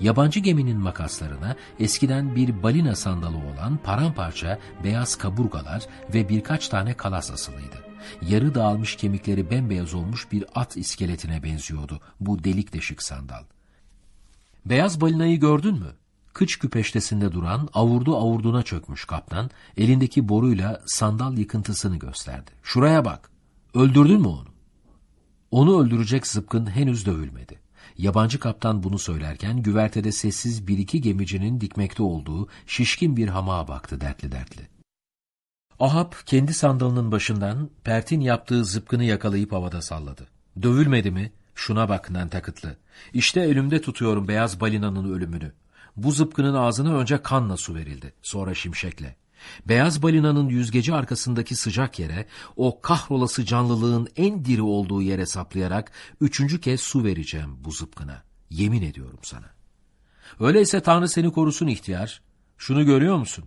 Yabancı geminin makaslarına eskiden bir balina sandalı olan paramparça beyaz kaburgalar ve birkaç tane kalas asılıydı. Yarı dağılmış kemikleri bembeyaz olmuş bir at iskeletine benziyordu bu delik deşik sandal. Beyaz balinayı gördün mü? Kıç küpeştesinde duran avurdu avurduna çökmüş kaptan elindeki boruyla sandal yıkıntısını gösterdi. Şuraya bak. Öldürdün mü onu? Onu öldürecek zıpkın henüz dövülmedi. Yabancı kaptan bunu söylerken güvertede sessiz bir iki gemicinin dikmekte olduğu şişkin bir hamağa baktı dertli dertli. Ahab kendi sandalının başından Pert'in yaptığı zıpkını yakalayıp havada salladı. Dövülmedi mi? Şuna bak Nantakıtlı. İşte elimde tutuyorum beyaz balinanın ölümünü. Bu zıpkının ağzına önce kanla su verildi, sonra şimşekle. Beyaz balinanın yüzgeci arkasındaki sıcak yere, o kahrolası canlılığın en diri olduğu yere saplayarak üçüncü kez su vereceğim bu zıpkına. Yemin ediyorum sana. Öyleyse Tanrı seni korusun ihtiyar. Şunu görüyor musun?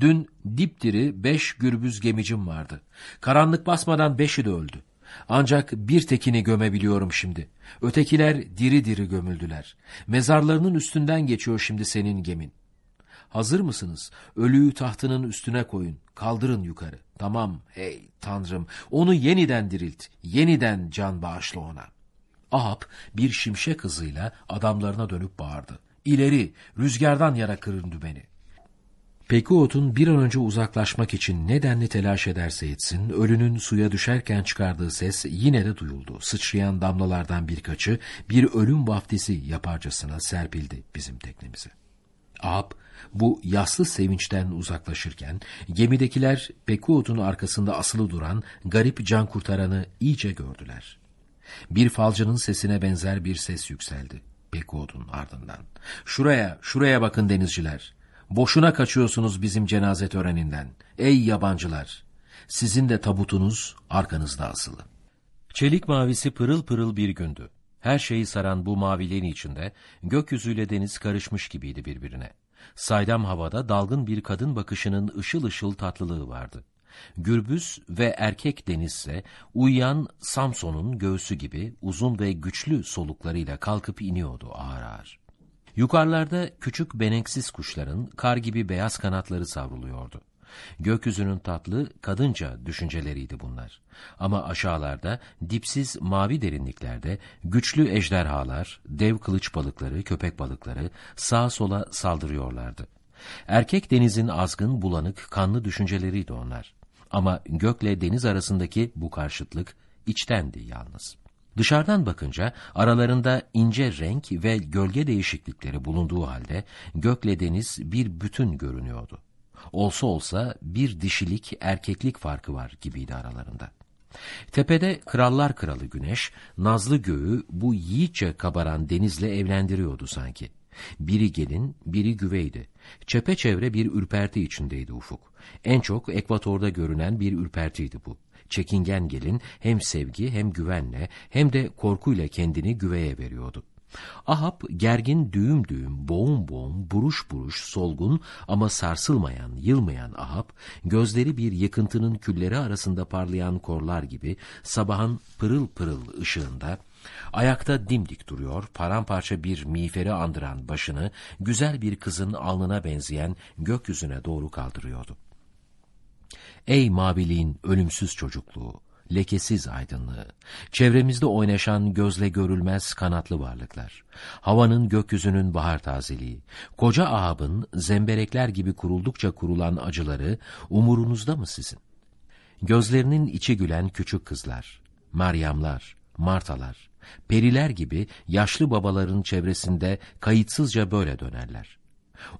Dün dipdiri beş gürbüz gemicim vardı. Karanlık basmadan beşi de öldü. Ancak bir tekini gömebiliyorum şimdi. Ötekiler diri diri gömüldüler. Mezarlarının üstünden geçiyor şimdi senin gemin. Hazır mısınız? Ölüyü tahtının üstüne koyun. Kaldırın yukarı. Tamam, hey tanrım. Onu yeniden dirilt. Yeniden can bağışla ona. Ahab bir şimşek hızıyla adamlarına dönüp bağırdı. İleri, rüzgardan yara kırın dümeni. Pekuot'un bir an önce uzaklaşmak için nedenli telaş ederse etsin, ölünün suya düşerken çıkardığı ses yine de duyuldu. Sıçrayan damlalardan birkaçı bir ölüm vaftisi yaparcasına serpildi bizim teknemize. Ahab bu yaslı sevinçten uzaklaşırken gemidekiler Pekuot'un arkasında asılı duran garip can kurtaranı iyice gördüler. Bir falcının sesine benzer bir ses yükseldi Pekuot'un ardından. Şuraya, şuraya bakın denizciler. Boşuna kaçıyorsunuz bizim cenaze töreninden. Ey yabancılar! Sizin de tabutunuz arkanızda asılı. Çelik mavisi pırıl pırıl bir gündü. Her şeyi saran bu maviliğin içinde gökyüzüyle deniz karışmış gibiydi birbirine. Saydam havada dalgın bir kadın bakışının ışıl ışıl tatlılığı vardı. Gürbüz ve erkek denizse uyuyan Samson'un göğsü gibi uzun ve güçlü soluklarıyla kalkıp iniyordu ağır ağır. Yukarılarda küçük beneksiz kuşların kar gibi beyaz kanatları savruluyordu. Gökyüzünün tatlı, kadınca düşünceleriydi bunlar. Ama aşağılarda, dipsiz mavi derinliklerde güçlü ejderhalar, dev kılıç balıkları, köpek balıkları sağa sola saldırıyorlardı. Erkek denizin azgın, bulanık, kanlı düşünceleriydi onlar. Ama gökle deniz arasındaki bu karşıtlık içtendi yalnız. Dışarıdan bakınca aralarında ince renk ve gölge değişiklikleri bulunduğu halde gökle deniz bir bütün görünüyordu. Olsa olsa bir dişilik erkeklik farkı var gibiydi aralarında. Tepede krallar kralı güneş, nazlı göğü bu yiğitçe kabaran denizle evlendiriyordu sanki. Biri gelin, biri güveydi. Çepeçevre bir ürperti içindeydi ufuk. En çok ekvatorda görünen bir ürpertiydi bu. Çekingen gelin hem sevgi hem güvenle hem de korkuyla kendini güveye veriyordu. Ahab gergin düğüm düğüm, boğum boğum, buruş buruş, solgun ama sarsılmayan, yılmayan Ahab, gözleri bir yıkıntının külleri arasında parlayan korlar gibi sabahın pırıl pırıl ışığında, ayakta dimdik duruyor, paramparça bir miğferi andıran başını güzel bir kızın alnına benzeyen gökyüzüne doğru kaldırıyordu. Ey maviliğin ölümsüz çocukluğu! Lekesiz aydınlığı, çevremizde oynaşan gözle görülmez kanatlı varlıklar, havanın gökyüzünün bahar tazeliği, koca Ahab'ın zemberekler gibi kuruldukça kurulan acıları umurunuzda mı sizin? Gözlerinin içi gülen küçük kızlar, Maryamlar, Martalar, periler gibi yaşlı babaların çevresinde kayıtsızca böyle dönerler.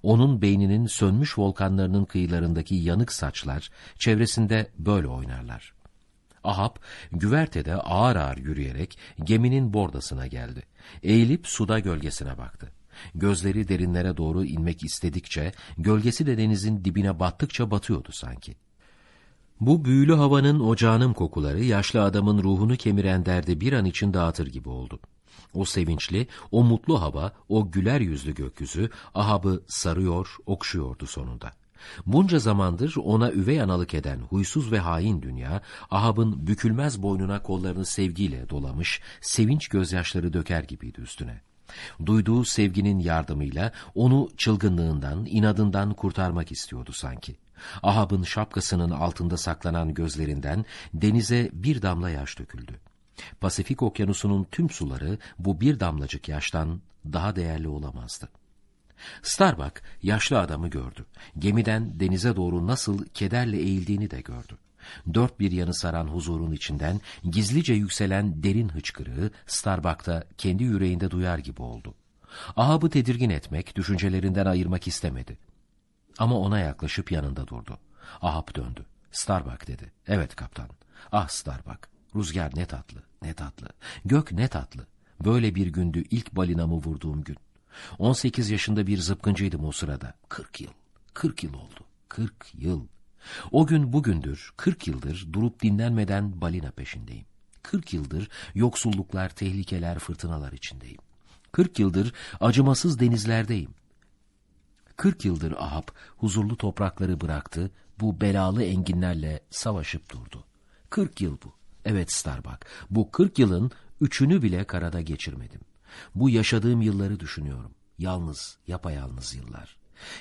Onun beyninin sönmüş volkanlarının kıyılarındaki yanık saçlar çevresinde böyle oynarlar. Ahab güvertede ağır ağır yürüyerek geminin bordasına geldi. Eğilip suda gölgesine baktı. Gözleri derinlere doğru inmek istedikçe, gölgesi de denizin dibine battıkça batıyordu sanki. Bu büyülü havanın ocağının kokuları yaşlı adamın ruhunu kemiren derdi bir an için dağıtır gibi oldu. O sevinçli, o mutlu hava, o güler yüzlü gökyüzü Ahab'ı sarıyor, okşuyordu sonunda. Bunca zamandır ona üvey analık eden huysuz ve hain dünya, Ahab'ın bükülmez boynuna kollarını sevgiyle dolamış, sevinç gözyaşları döker gibiydi üstüne. Duyduğu sevginin yardımıyla onu çılgınlığından, inadından kurtarmak istiyordu sanki. Ahab'ın şapkasının altında saklanan gözlerinden denize bir damla yaş döküldü. Pasifik okyanusunun tüm suları bu bir damlacık yaştan daha değerli olamazdı. Starbuck yaşlı adamı gördü. Gemiden denize doğru nasıl kederle eğildiğini de gördü. Dört bir yanı saran huzurun içinden gizlice yükselen derin hıçkırığı Starbuck'ta kendi yüreğinde duyar gibi oldu. Ahab'ı tedirgin etmek, düşüncelerinden ayırmak istemedi. Ama ona yaklaşıp yanında durdu. Ahab döndü. Starbuck dedi. Evet kaptan. Ah Starbuck. Rüzgar ne tatlı, ne tatlı. Gök ne tatlı. Böyle bir gündü ilk balinamı vurduğum gün. 18 yaşında bir zıpkıncıydım o sırada. 40 yıl. 40 yıl oldu. 40 yıl. O gün bugündür, 40 yıldır durup dinlenmeden balina peşindeyim. 40 yıldır yoksulluklar, tehlikeler, fırtınalar içindeyim. 40 yıldır acımasız denizlerdeyim. 40 yıldır Ahab huzurlu toprakları bıraktı, bu belalı enginlerle savaşıp durdu. 40 yıl bu. Evet Starbuck, bu 40 yılın üçünü bile karada geçirmedim. Bu yaşadığım yılları düşünüyorum. Yalnız, yapayalnız yıllar.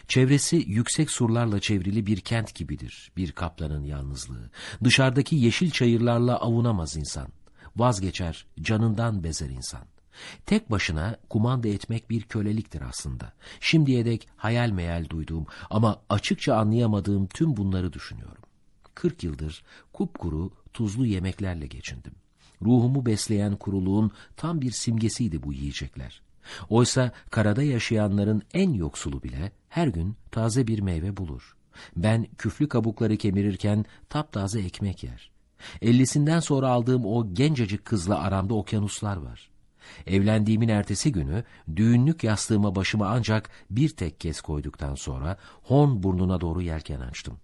Çevresi yüksek surlarla çevrili bir kent gibidir bir kaplanın yalnızlığı. Dışarıdaki yeşil çayırlarla avunamaz insan. Vazgeçer, canından bezer insan. Tek başına kumanda etmek bir köleliktir aslında. Şimdiye dek hayal meyal duyduğum ama açıkça anlayamadığım tüm bunları düşünüyorum. Kırk yıldır kupkuru, tuzlu yemeklerle geçindim. Ruhumu besleyen kuruluğun tam bir simgesiydi bu yiyecekler. Oysa karada yaşayanların en yoksulu bile her gün taze bir meyve bulur. Ben küflü kabukları kemirirken taptaze ekmek yer. Ellisinden sonra aldığım o gencecik kızla aramda okyanuslar var. Evlendiğimin ertesi günü düğünlük yastığıma başıma ancak bir tek kez koyduktan sonra Horn burnuna doğru yelken açtım.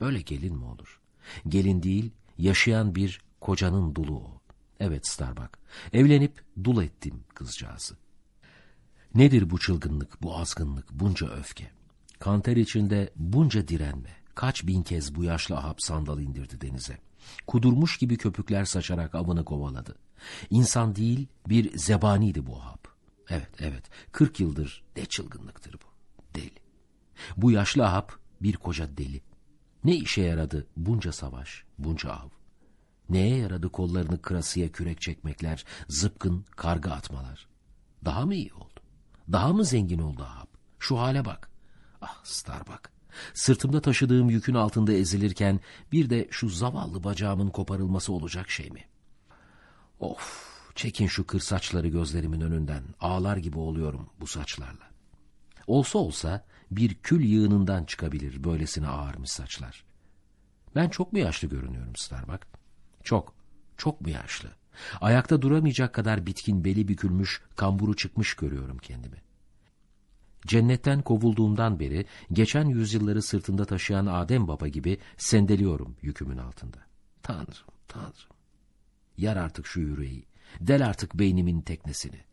Böyle gelin mi olur? Gelin değil, yaşayan bir kocanın dulu o. Evet Starbuck, evlenip dul ettim kızcağızı. Nedir bu çılgınlık, bu azgınlık, bunca öfke? Kanter içinde bunca direnme. Kaç bin kez bu yaşlı Ahab sandal indirdi denize. Kudurmuş gibi köpükler saçarak avını kovaladı. İnsan değil bir zebaniydi bu Ahab. Evet, evet, kırk yıldır ne çılgınlıktır bu. Deli. Bu yaşlı Ahab bir koca deli. Ne işe yaradı bunca savaş, bunca av? Neye yaradı kollarını kırasıya kürek çekmekler, zıpkın karga atmalar? Daha mı iyi oldu? Daha mı zengin oldu Ahab? Şu hale bak. Ah Starbuck. Sırtımda taşıdığım yükün altında ezilirken bir de şu zavallı bacağımın koparılması olacak şey mi? Of, çekin şu kır saçları gözlerimin önünden. Ağlar gibi oluyorum bu saçlarla. Olsa olsa bir kül yığınından çıkabilir böylesine ağarmış saçlar. Ben çok mu yaşlı görünüyorum Starbuck? Çok, çok mu yaşlı? Ayakta duramayacak kadar bitkin beli bükülmüş, kamburu çıkmış görüyorum kendimi. Cennetten kovulduğumdan beri geçen yüzyılları sırtında taşıyan Adem Baba gibi sendeliyorum yükümün altında. Tanrım, Tanrım. Yar artık şu yüreği, del artık beynimin teknesini.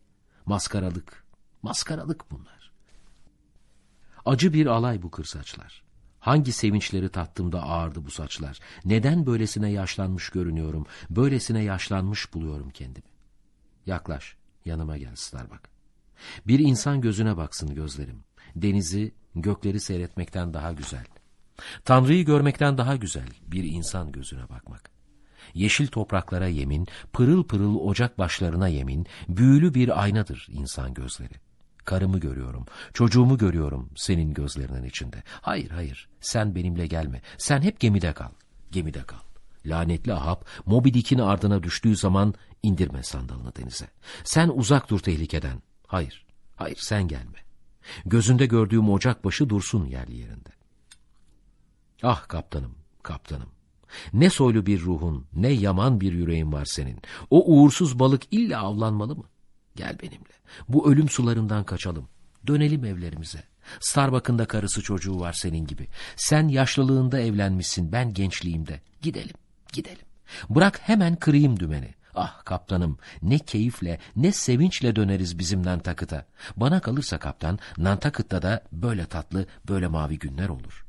Maskaralık, maskaralık bunlar. Acı bir alay bu kırsaçlar. Hangi sevinçleri tattığımda ağırdı bu saçlar. Neden böylesine yaşlanmış görünüyorum, böylesine yaşlanmış buluyorum kendimi. Yaklaş, yanıma gel Starbuck. Bir insan gözüne baksın gözlerim. Denizi, gökleri seyretmekten daha güzel. Tanrı'yı görmekten daha güzel bir insan gözüne bakmak. Yeşil topraklara yemin, pırıl pırıl ocak başlarına yemin, büyülü bir aynadır insan gözleri. Karımı görüyorum, çocuğumu görüyorum senin gözlerinin içinde. Hayır, hayır, sen benimle gelme. Sen hep gemide kal, gemide kal. Lanetli Ahab, Moby Dick'in ardına düştüğü zaman indirme sandalını denize. Sen uzak dur tehlikeden. Hayır, hayır sen gelme. Gözünde gördüğüm ocak başı dursun yerli yerinde. Ah kaptanım, kaptanım. Ne soylu bir ruhun, ne yaman bir yüreğin var senin. O uğursuz balık illa avlanmalı mı? Gel benimle. Bu ölüm sularından kaçalım. Dönelim evlerimize. Starbuck'ın karısı çocuğu var senin gibi. Sen yaşlılığında evlenmişsin, ben gençliğimde. Gidelim, gidelim. Bırak hemen kırayım dümeni. Ah kaptanım ne keyifle ne sevinçle döneriz bizim Nantakıt'a. Bana kalırsa kaptan Nantakıt'ta da böyle tatlı böyle mavi günler olur.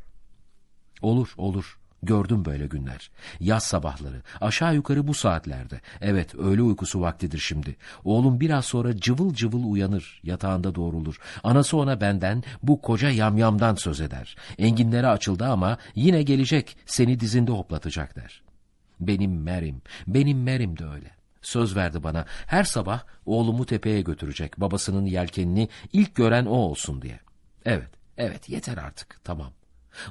Olur olur Gördüm böyle günler. Yaz sabahları, aşağı yukarı bu saatlerde. Evet, öğle uykusu vaktidir şimdi. Oğlum biraz sonra cıvıl cıvıl uyanır, yatağında doğrulur. Anası ona benden, bu koca yamyamdan söz eder. Enginlere açıldı ama yine gelecek, seni dizinde hoplatacak der. Benim Merim, benim Merim de öyle. Söz verdi bana, her sabah oğlumu tepeye götürecek, babasının yelkenini ilk gören o olsun diye. Evet, evet yeter artık, tamam.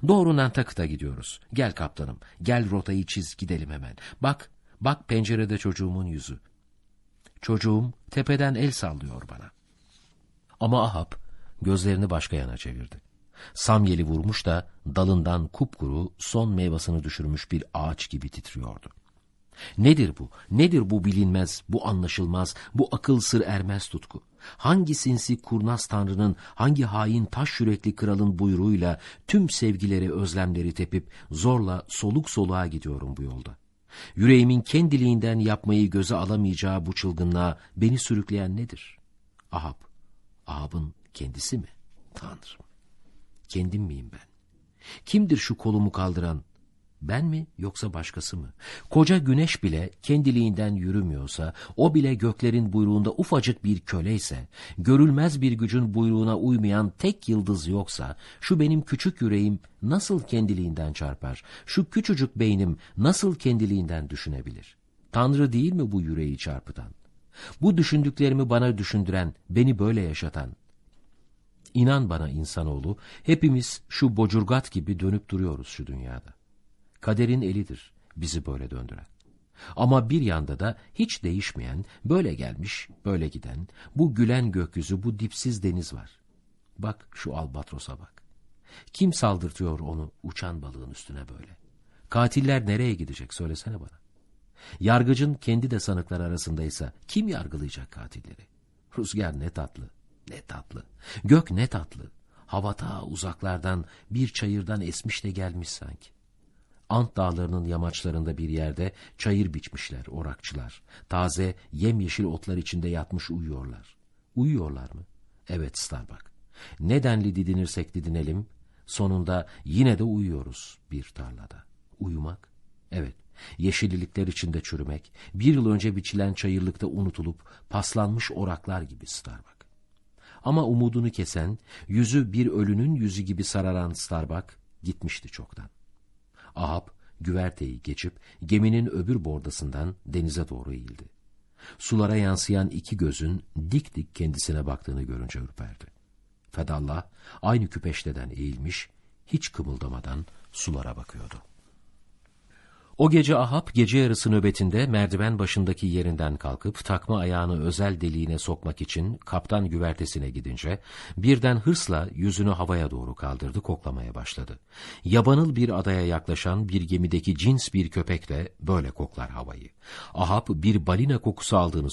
Doğru Nantakıt'a gidiyoruz. Gel kaptanım, gel rotayı çiz gidelim hemen. Bak, bak pencerede çocuğumun yüzü. Çocuğum tepeden el sallıyor bana. Ama Ahab gözlerini başka yana çevirdi. Samyeli vurmuş da dalından kupkuru son meyvasını düşürmüş bir ağaç gibi titriyordu. Nedir bu? Nedir bu bilinmez, bu anlaşılmaz, bu akıl sır ermez tutku? Hangi sinsi kurnaz tanrının, hangi hain taş yürekli kralın buyruğuyla tüm sevgileri, özlemleri tepip zorla soluk soluğa gidiyorum bu yolda? Yüreğimin kendiliğinden yapmayı göze alamayacağı bu çılgınlığa beni sürükleyen nedir? Ahab, Ahab'ın kendisi mi? Tanrım, kendim miyim ben? Kimdir şu kolumu kaldıran, ben mi yoksa başkası mı? Koca güneş bile kendiliğinden yürümüyorsa, o bile göklerin buyruğunda ufacık bir köleyse, görülmez bir gücün buyruğuna uymayan tek yıldız yoksa, şu benim küçük yüreğim nasıl kendiliğinden çarpar? Şu küçücük beynim nasıl kendiliğinden düşünebilir? Tanrı değil mi bu yüreği çarpıtan? Bu düşündüklerimi bana düşündüren, beni böyle yaşatan, İnan bana insanoğlu, hepimiz şu bocurgat gibi dönüp duruyoruz şu dünyada. Kaderin elidir bizi böyle döndüren. Ama bir yanda da hiç değişmeyen, böyle gelmiş, böyle giden, bu gülen gökyüzü, bu dipsiz deniz var. Bak şu albatrosa bak. Kim saldırtıyor onu uçan balığın üstüne böyle? Katiller nereye gidecek söylesene bana. Yargıcın kendi de sanıklar arasındaysa kim yargılayacak katilleri? Rüzgar ne tatlı, ne tatlı. Gök ne tatlı. Hava ta uzaklardan bir çayırdan esmiş de gelmiş sanki. Ant dağlarının yamaçlarında bir yerde çayır biçmişler orakçılar. Taze yemyeşil otlar içinde yatmış uyuyorlar. Uyuyorlar mı? Evet Starbuck. Nedenli didinirsek didinelim, sonunda yine de uyuyoruz bir tarlada. Uyumak? Evet, yeşillikler içinde çürümek, bir yıl önce biçilen çayırlıkta unutulup paslanmış oraklar gibi Starbuck. Ama umudunu kesen, yüzü bir ölünün yüzü gibi sararan Starbuck gitmişti çoktan. Ahab güverteyi geçip geminin öbür bordasından denize doğru eğildi. Sulara yansıyan iki gözün dik dik kendisine baktığını görünce ürperdi. Fedallah aynı küpeşteden eğilmiş, hiç kımıldamadan sulara bakıyordu. O gece Ahab gece yarısı nöbetinde merdiven başındaki yerinden kalkıp takma ayağını özel deliğine sokmak için kaptan güvertesine gidince birden hırsla yüzünü havaya doğru kaldırdı koklamaya başladı. Yabanıl bir adaya yaklaşan bir gemideki cins bir köpek de böyle koklar havayı. Ahab bir balina kokusu aldığını